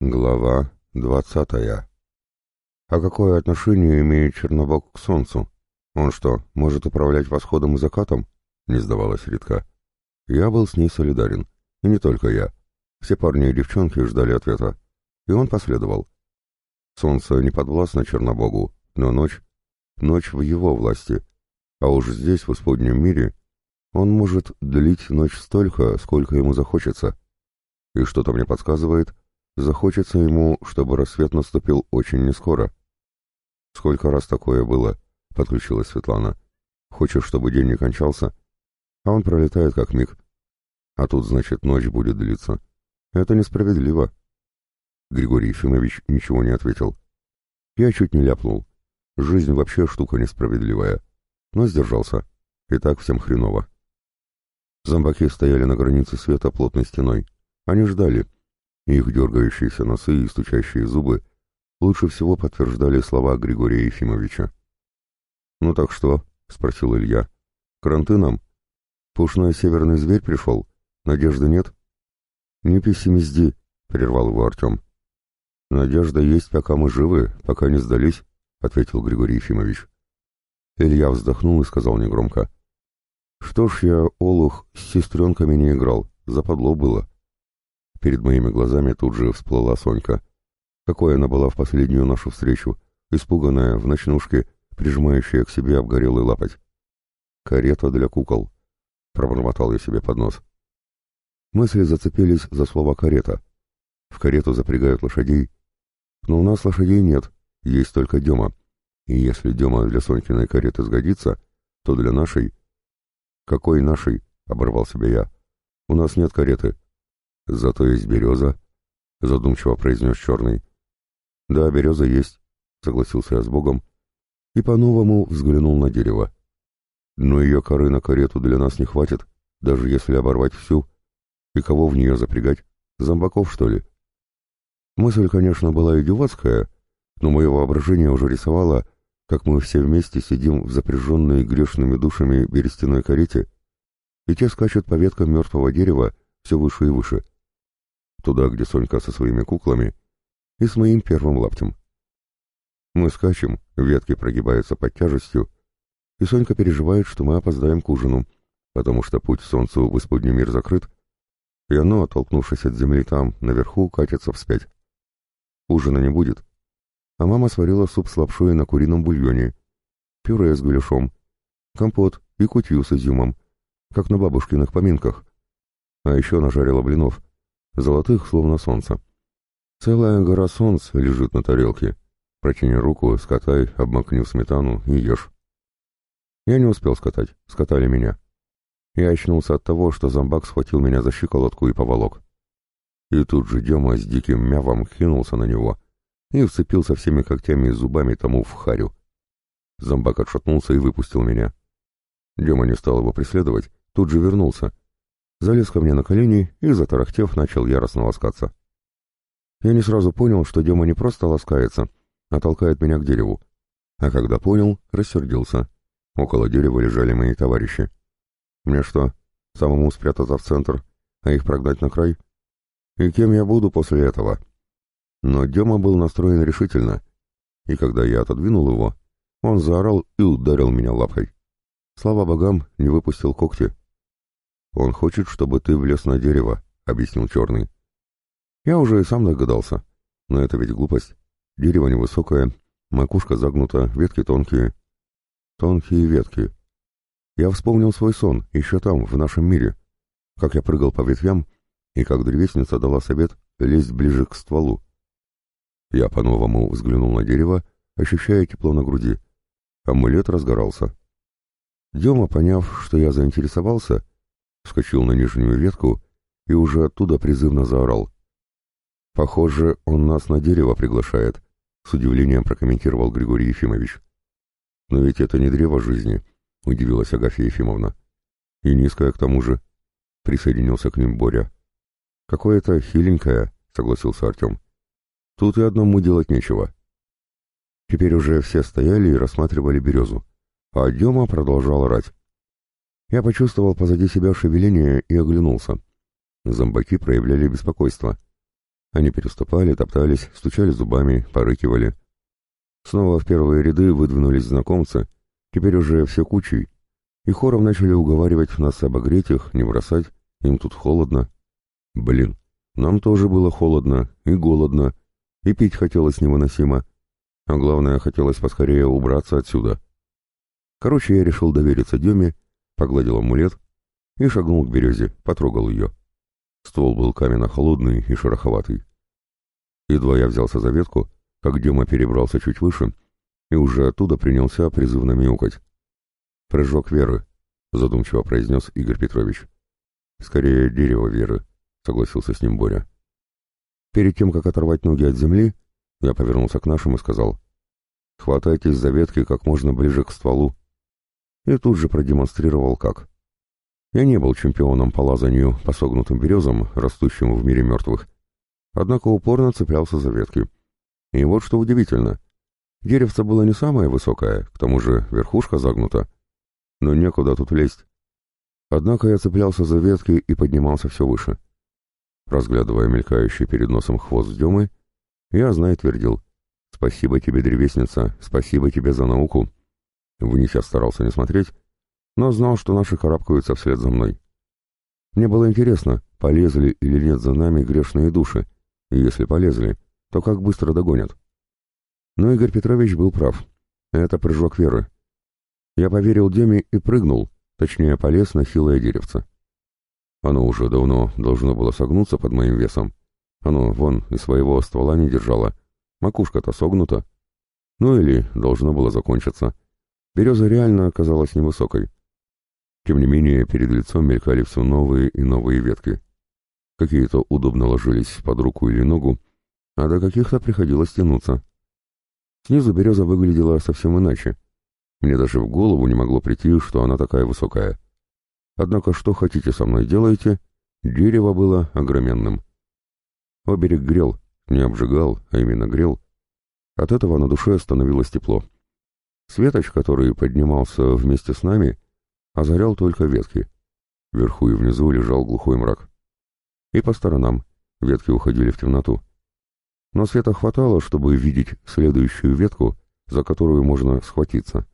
Глава двадцатая. А какое отношение имеет Чернобог к Солнцу? Он что, может управлять восходом и закатом? Не сдавалась Ритка. Я был с ней солидарен. И не только я. Все парни и девчонки ждали ответа. И он последовал. Солнце не подвластно Чернобогу, но ночь... Ночь в его власти. А уж здесь, в исподнем мире, он может длить ночь столько, сколько ему захочется. И что-то мне подсказывает, Захочется ему, чтобы рассвет наступил очень нескоро. Сколько раз такое было, подключилась Светлана. Хочешь, чтобы день не кончался, а он пролетает как миг. А тут, значит, ночь будет длиться. Это несправедливо. Григорий Ефимович ничего не ответил. Я чуть не ляпнул. Жизнь вообще штука несправедливая. Но сдержался. И так всем хреново. Зомбаки стояли на границе света плотной стеной. Они ждали, их дергающиеся носы и стучащие зубы лучше всего подтверждали слова Григория Ефимовича. «Ну так что?» — спросил Илья. «Кранты нам? Пушной северный зверь пришел? Надежды нет?» «Не пессимизди», — прервал его Артем. «Надежда есть, пока мы живы, пока не сдались», — ответил Григорий Ефимович. Илья вздохнул и сказал негромко. «Что ж я, Олух, с сестренками не играл, западло было». Перед моими глазами тут же всплыла Сонька. Какой она была в последнюю нашу встречу, испуганная, в ночнушке, прижимающая к себе обгорелый лапоть. «Карета для кукол», — пробормотал я себе под нос. Мысли зацепились за слово «карета». В карету запрягают лошадей. Но у нас лошадей нет, есть только Дема. И если Дема для Сонькиной кареты сгодится, то для нашей... «Какой нашей?» — оборвал себя я. «У нас нет кареты, «Зато есть береза», — задумчиво произнес Черный. «Да, береза есть», — согласился я с Богом и по-новому взглянул на дерево. «Но ее коры на карету для нас не хватит, даже если оборвать всю. И кого в нее запрягать? Зомбаков, что ли?» Мысль, конечно, была идиотская, но мое воображение уже рисовало, как мы все вместе сидим в запряженной грешными душами берестяной карете, и те скачут по веткам мертвого дерева все выше и выше — туда, где Сонька со своими куклами и с моим первым лаптем. Мы скачем, ветки прогибаются под тяжестью, и Сонька переживает, что мы опоздаем к ужину, потому что путь солнцу в исподний мир закрыт, и оно, оттолкнувшись от земли там, наверху, катится вспять. Ужина не будет. А мама сварила суп с лапшой на курином бульоне, пюре с гуляшом, компот и кутью с изюмом, как на бабушкиных поминках. А еще нажарила блинов — золотых, словно солнце. Целая гора солнц лежит на тарелке. Протяни руку, скатай, обмакни в сметану и ешь. Я не успел скатать, скатали меня. Я очнулся от того, что зомбак схватил меня за щиколотку и поволок. И тут же Дема с диким мявом кинулся на него и вцепился всеми когтями и зубами тому в харю. Зомбак отшатнулся и выпустил меня. Дема не стал его преследовать, тут же вернулся, залез ко мне на колени и, затарахтев, начал яростно ласкаться. Я не сразу понял, что Дема не просто ласкается, а толкает меня к дереву. А когда понял, рассердился. Около дерева лежали мои товарищи. Мне что, самому спрятаться в центр, а их прогнать на край? И кем я буду после этого? Но Дема был настроен решительно, и когда я отодвинул его, он заорал и ударил меня лапой. Слава богам, не выпустил когти, «Он хочет, чтобы ты влез на дерево», — объяснил Черный. Я уже и сам догадался. Но это ведь глупость. Дерево невысокое, макушка загнута, ветки тонкие. Тонкие ветки. Я вспомнил свой сон, еще там, в нашем мире. Как я прыгал по ветвям, и как древесница дала совет лезть ближе к стволу. Я по-новому взглянул на дерево, ощущая тепло на груди. Амулет разгорался. Дема, поняв, что я заинтересовался, вскочил на нижнюю ветку и уже оттуда призывно заорал. «Похоже, он нас на дерево приглашает», — с удивлением прокомментировал Григорий Ефимович. «Но ведь это не древо жизни», — удивилась Агафья Ефимовна. «И низкое к тому же», — присоединился к ним Боря. «Какое-то хиленькое», — согласился Артем. «Тут и одному делать нечего». Теперь уже все стояли и рассматривали березу, а Дема продолжал орать. Я почувствовал позади себя шевеление и оглянулся. Зомбаки проявляли беспокойство. Они переступали, топтались, стучали зубами, порыкивали. Снова в первые ряды выдвинулись знакомцы, теперь уже все кучей, и хором начали уговаривать нас обогреть их, не бросать, им тут холодно. Блин, нам тоже было холодно и голодно, и пить хотелось невыносимо, а главное, хотелось поскорее убраться отсюда. Короче, я решил довериться Деме, погладил амулет и шагнул к березе, потрогал ее. Ствол был каменно-холодный и шероховатый. Едва я взялся за ветку, как Дема перебрался чуть выше и уже оттуда принялся призывно мяукать. «Прыжок веры», — задумчиво произнес Игорь Петрович. «Скорее, дерево веры», — согласился с ним Боря. Перед тем, как оторвать ноги от земли, я повернулся к нашим и сказал, «Хватайтесь за ветки как можно ближе к стволу». И тут же продемонстрировал, как. Я не был чемпионом по лазанию по согнутым березам, растущим в мире мертвых, однако упорно цеплялся за ветки. И вот что удивительно. Деревце было не самое высокое, к тому же верхушка загнута. Но некуда тут лезть. Однако я цеплялся за ветки и поднимался все выше. Разглядывая мелькающий перед носом хвост Демы, я, знай, твердил. «Спасибо тебе, древесница, спасибо тебе за науку». Вниз я старался не смотреть, но знал, что наши карабкаются вслед за мной. Мне было интересно, полезли или нет за нами грешные души, и если полезли, то как быстро догонят. Но Игорь Петрович был прав. Это прыжок веры. Я поверил Деме и прыгнул, точнее полез на хилое деревце. Оно уже давно должно было согнуться под моим весом. Оно, вон, и своего ствола не держало. Макушка-то согнута. Ну или должно было закончиться. Береза реально оказалась невысокой. Тем не менее, перед лицом мелькали все новые и новые ветки. Какие-то удобно ложились под руку или ногу, а до каких-то приходилось тянуться. Снизу береза выглядела совсем иначе. Мне даже в голову не могло прийти, что она такая высокая. Однако что хотите со мной делайте, дерево было огроменным. Оберег грел, не обжигал, а именно грел. От этого на душе становилось тепло. Светоч, который поднимался вместе с нами, озарял только ветки. Вверху и внизу лежал глухой мрак и по сторонам, ветки уходили в темноту. Но света хватало, чтобы видеть следующую ветку, за которую можно схватиться.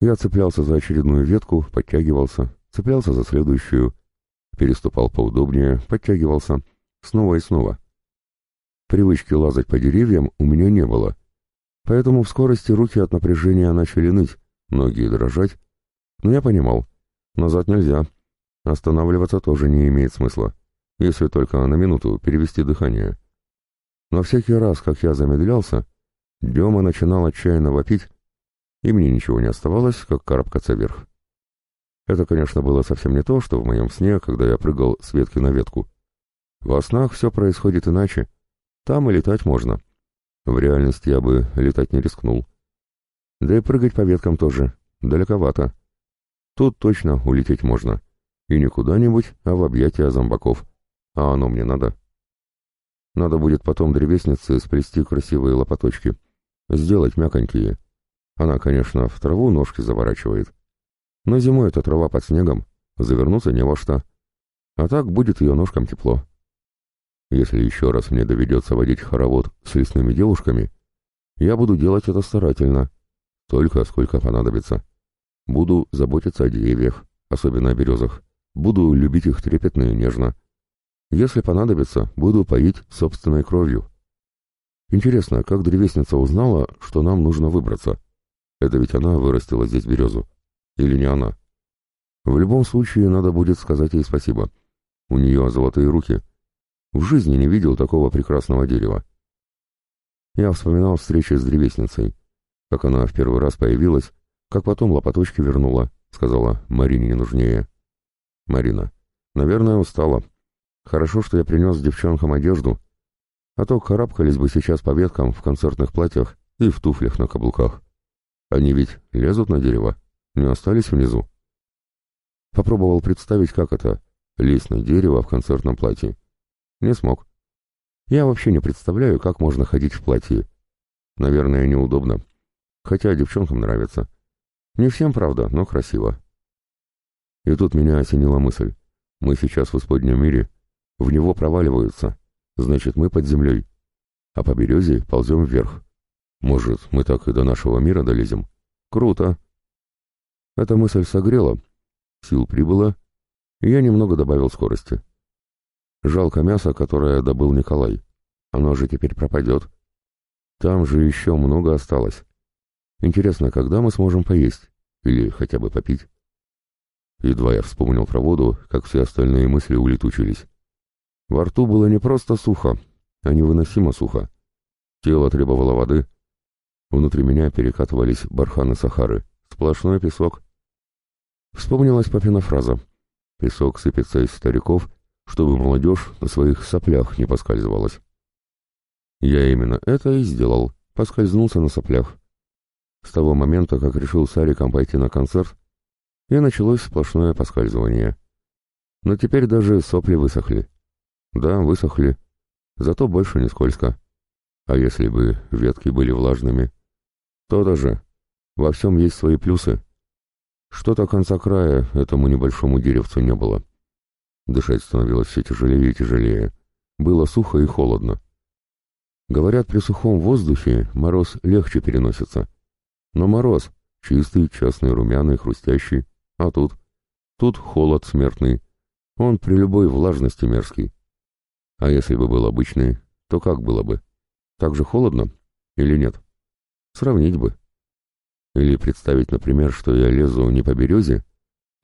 Я цеплялся за очередную ветку, подтягивался, цеплялся за следующую, переступал поудобнее, подтягивался, снова и снова. Привычки лазать по деревьям у меня не было, поэтому в скорости руки от напряжения начали ныть, ноги дрожать, но я понимал, назад нельзя, останавливаться тоже не имеет смысла если только на минуту перевести дыхание. Но всякий раз, как я замедлялся, Дема начинал отчаянно вопить, и мне ничего не оставалось, как карабкаться вверх. Это, конечно, было совсем не то, что в моем сне, когда я прыгал с ветки на ветку. Во снах все происходит иначе. Там и летать можно. В реальности я бы летать не рискнул. Да и прыгать по веткам тоже. Далековато. Тут точно улететь можно. И не куда-нибудь, а в объятия зомбаков. А оно мне надо? Надо будет потом древеснице сплести красивые лопаточки. Сделать мяконькие. Она, конечно, в траву ножки заворачивает. Но зимой эта трава под снегом, завернуться не во что. А так будет ее ножкам тепло. Если еще раз мне доведется водить хоровод с лесными девушками, я буду делать это старательно, только сколько понадобится. Буду заботиться о деревьях, особенно о березах. Буду любить их трепетно и нежно. Если понадобится, буду поить собственной кровью. Интересно, как древесница узнала, что нам нужно выбраться? Это ведь она вырастила здесь березу. Или не она? В любом случае, надо будет сказать ей спасибо. У нее золотые руки. В жизни не видел такого прекрасного дерева. Я вспоминал встречи с древесницей. Как она в первый раз появилась, как потом лопаточки вернула, сказала, Марине не нужнее. Марина. Наверное, устала. Хорошо, что я принес девчонкам одежду, а то карабкались бы сейчас по веткам в концертных платьях и в туфлях на каблуках. Они ведь лезут на дерево, не остались внизу. Попробовал представить, как это — лезть на дерево в концертном платье. Не смог. Я вообще не представляю, как можно ходить в платье. Наверное, неудобно. Хотя девчонкам нравится. Не всем, правда, но красиво. И тут меня осенила мысль. Мы сейчас в исподнем мире, в него проваливаются. Значит, мы под землей. А по березе ползем вверх. Может, мы так и до нашего мира долезем? Круто. Эта мысль согрела, сил прибыло, и я немного добавил скорости. Жалко мясо, которое добыл Николай. Оно же теперь пропадет. Там же еще много осталось. Интересно, когда мы сможем поесть? Или хотя бы попить? Едва я вспомнил про воду, как все остальные мысли улетучились. Во рту было не просто сухо, а невыносимо сухо. Тело требовало воды. Внутри меня перекатывались барханы Сахары. Сплошной песок. Вспомнилась папина фраза. «Песок сыпется из стариков, чтобы молодежь на своих соплях не поскальзывалась». Я именно это и сделал, поскользнулся на соплях. С того момента, как решил с Ариком пойти на концерт, и началось сплошное поскальзывание. Но теперь даже сопли высохли. Да, высохли, зато больше не скользко. А если бы ветки были влажными? То-то же. Во всем есть свои плюсы. Что-то конца края этому небольшому деревцу не было. Дышать становилось все тяжелее и тяжелее. Было сухо и холодно. Говорят, при сухом воздухе мороз легче переносится. Но мороз чистый, частный, румяный, хрустящий. А тут? Тут холод смертный. Он при любой влажности мерзкий. А если бы был обычный, то как было бы? Так же холодно или нет? Сравнить бы. Или представить, например, что я лезу не по березе,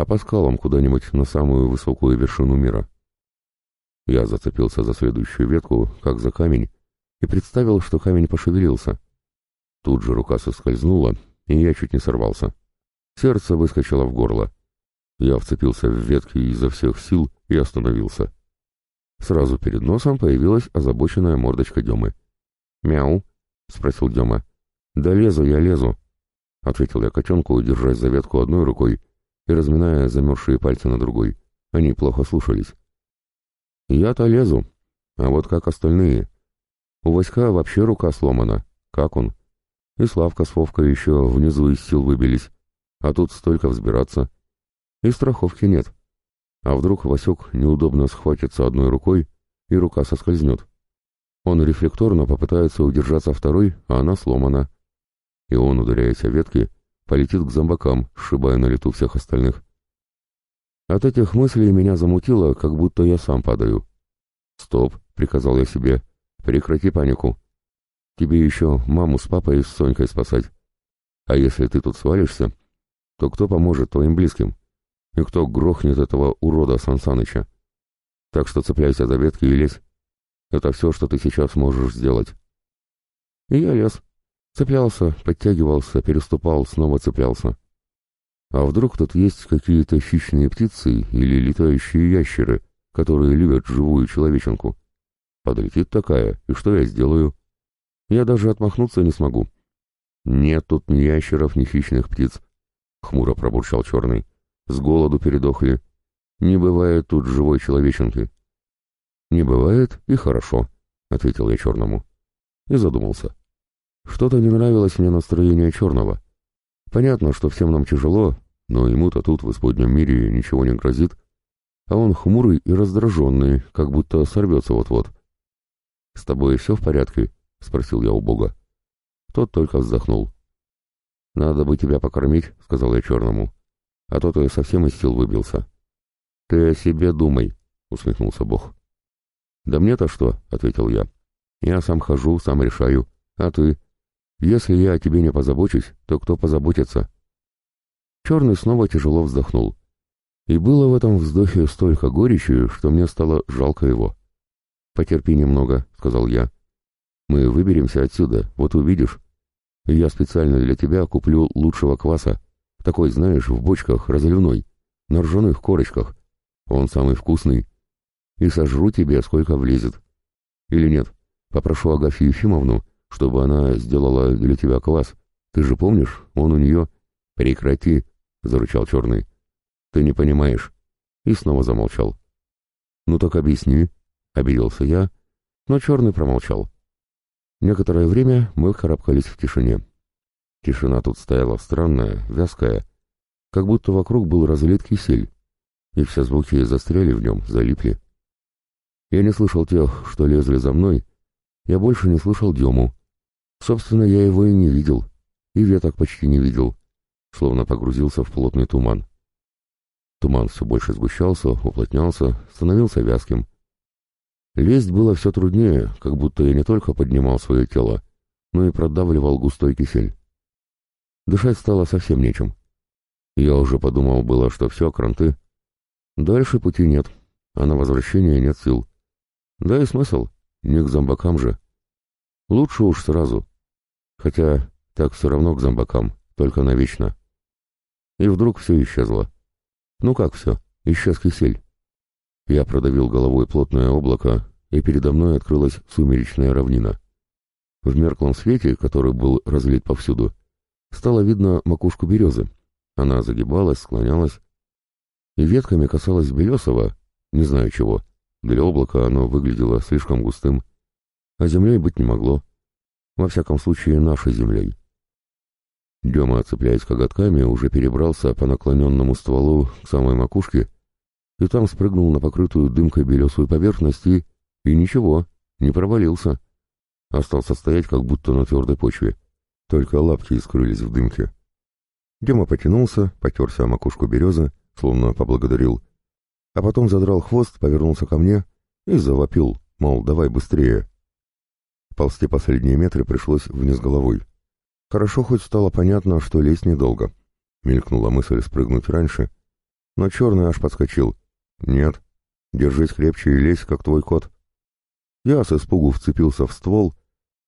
а по скалам куда-нибудь на самую высокую вершину мира. Я зацепился за следующую ветку, как за камень, и представил, что камень пошевелился. Тут же рука соскользнула, и я чуть не сорвался. Сердце выскочило в горло. Я вцепился в ветки изо всех сил и остановился. Сразу перед носом появилась озабоченная мордочка Демы. «Мяу?» — спросил Дема. «Да лезу я, лезу», — ответил я котенку, держась за ветку одной рукой и разминая замерзшие пальцы на другой. Они плохо слушались. «Я-то лезу, а вот как остальные? У Васька вообще рука сломана. Как он? И Славка с Вовкой еще внизу из сил выбились. А тут столько взбираться. И страховки нет. А вдруг Васек неудобно схватится одной рукой, и рука соскользнет. Он рефлекторно попытается удержаться второй, а она сломана. И он, ударяясь о ветки, полетит к зомбакам, сшибая на лету всех остальных. От этих мыслей меня замутило, как будто я сам падаю. «Стоп», — приказал я себе, — «прекрати панику. Тебе еще маму с папой и с Сонькой спасать. А если ты тут свалишься, то кто поможет твоим близким? И кто грохнет этого урода Сансаныча? Так что цепляйся за ветки и лезь. Это все, что ты сейчас можешь сделать. И я лез. Цеплялся, подтягивался, переступал, снова цеплялся. А вдруг тут есть какие-то хищные птицы или летающие ящеры, которые любят живую человеченку? Подлетит такая, и что я сделаю? Я даже отмахнуться не смогу. Нет тут ни ящеров, ни хищных птиц. — хмуро пробурчал черный. «С голоду передохли. Не бывает тут живой человеченки». «Не бывает, и хорошо», — ответил я черному. И задумался. Что-то не нравилось мне настроение черного. Понятно, что всем нам тяжело, но ему-то тут в исподнем мире ничего не грозит, а он хмурый и раздраженный, как будто сорвется вот-вот. «С тобой все в порядке?» — спросил я у Бога. Тот только вздохнул. «Надо бы тебя покормить», — сказал я черному. «А то ты совсем из сил выбился». «Ты о себе думай», — усмехнулся Бог. «Да мне-то что?» — ответил я. «Я сам хожу, сам решаю. А ты? Если я о тебе не позабочусь, то кто позаботится?» Черный снова тяжело вздохнул. И было в этом вздохе столько горечи, что мне стало жалко его. «Потерпи немного», — сказал я. «Мы выберемся отсюда, вот увидишь, я специально для тебя куплю лучшего кваса. Такой, знаешь, в бочках, разливной, на ржаных корочках. Он самый вкусный. И сожру тебе, сколько влезет. Или нет, попрошу Агафью Ефимовну, чтобы она сделала для тебя квас. Ты же помнишь, он у нее... Прекрати, — зарычал черный. Ты не понимаешь. И снова замолчал. Ну так объясни, — обиделся я, но черный промолчал. Некоторое время мы карабкались в тишине. Тишина тут стояла странная, вязкая, как будто вокруг был разлит кисель, и все звуки застряли в нем, залипли. Я не слышал тех, что лезли за мной, я больше не слышал Дему. Собственно, я его и не видел, и веток почти не видел, словно погрузился в плотный туман. Туман все больше сгущался, уплотнялся, становился вязким. Лезть было все труднее, как будто я не только поднимал свое тело, но и продавливал густой кисель. Дышать стало совсем нечем. Я уже подумал было, что все, кранты. Дальше пути нет, а на возвращение нет сил. Да и смысл, не к зомбакам же. Лучше уж сразу. Хотя так все равно к зомбакам, только навечно. И вдруг все исчезло. Ну как все? Исчез кисель. Я продавил головой плотное облако, и передо мной открылась сумеречная равнина. В мерклом свете, который был разлит повсюду, стало видно макушку березы. Она загибалась, склонялась, и ветками касалась белесого, не знаю чего. Для облака оно выглядело слишком густым, а землей быть не могло. Во всяком случае, нашей землей. Дема, цепляясь коготками, уже перебрался по наклоненному стволу к самой макушке и там спрыгнул на покрытую дымкой белесую поверхность и... и ничего, не провалился. Остался стоять, как будто на твердой почве. Только лапки скрылись в дымке. Дема потянулся, потерся о макушку березы, словно поблагодарил, а потом задрал хвост, повернулся ко мне и завопил, мол, давай быстрее. Ползти последние метры пришлось вниз головой. Хорошо хоть стало понятно, что лезть недолго. Мелькнула мысль спрыгнуть раньше, но черный аж подскочил. «Нет, держись крепче и лезь, как твой кот». Я с испугу вцепился в ствол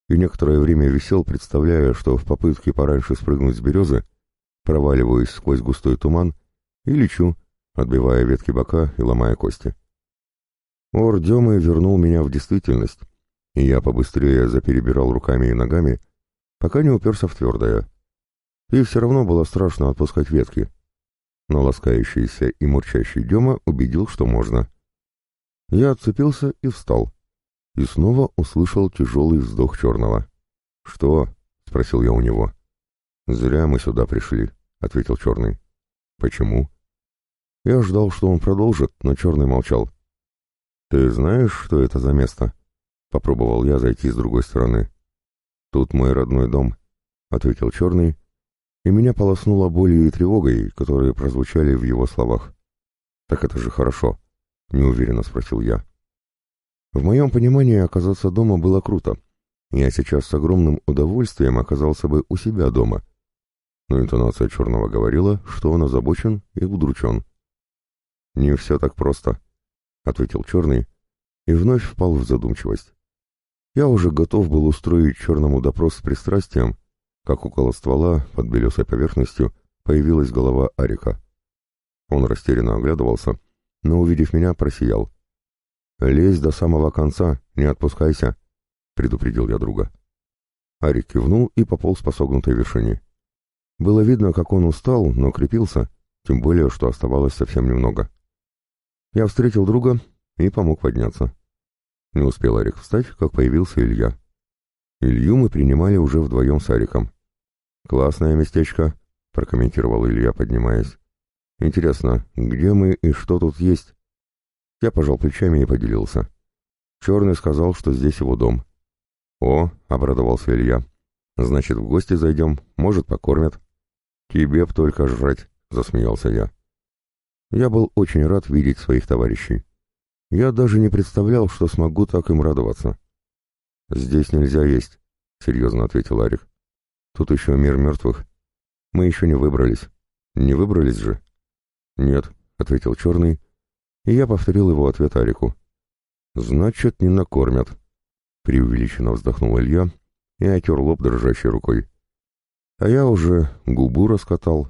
и некоторое время висел, представляя, что в попытке пораньше спрыгнуть с березы проваливаюсь сквозь густой туман и лечу, отбивая ветки бока и ломая кости. Ор Демы вернул меня в действительность, и я побыстрее заперебирал руками и ногами, пока не уперся в твердое. И все равно было страшно отпускать ветки. Но ласкающийся и мурчащий Дема убедил, что можно. Я отцепился и встал. И снова услышал тяжелый вздох черного. «Что?» — спросил я у него. «Зря мы сюда пришли», — ответил черный. «Почему?» Я ждал, что он продолжит, но черный молчал. «Ты знаешь, что это за место?» Попробовал я зайти с другой стороны. «Тут мой родной дом», — ответил черный, и меня полоснуло болью и тревогой, которые прозвучали в его словах. «Так это же хорошо», — неуверенно спросил я. В моем понимании оказаться дома было круто. Я сейчас с огромным удовольствием оказался бы у себя дома. Но интонация черного говорила, что он озабочен и удручен. «Не все так просто», — ответил Черный и вновь впал в задумчивость. Я уже готов был устроить Черному допрос с пристрастием, как около ствола, под белесой поверхностью, появилась голова Арика. Он растерянно оглядывался, но, увидев меня, просиял. «Лезь до самого конца, не отпускайся», — предупредил я друга. Арик кивнул и пополз по согнутой вершине. Было видно, как он устал, но крепился, тем более, что оставалось совсем немного. Я встретил друга и помог подняться. Не успел Арик встать, как появился Илья. Илью мы принимали уже вдвоем с Ариком. «Классное местечко», — прокомментировал Илья, поднимаясь. «Интересно, где мы и что тут есть?» Я пожал плечами и поделился. Черный сказал, что здесь его дом. «О», — обрадовался Илья, — «значит, в гости зайдем, может, покормят». «Тебе б только жрать», — засмеялся я. Я был очень рад видеть своих товарищей. Я даже не представлял, что смогу так им радоваться. «Здесь нельзя есть», — серьезно ответил Арик. «Тут еще мир мертвых. Мы еще не выбрались. Не выбрались же?» «Нет», — ответил Черный, и я повторил его ответ Арику. «Значит, не накормят», — преувеличенно вздохнул Илья и отер лоб дрожащей рукой. А я уже губу раскатал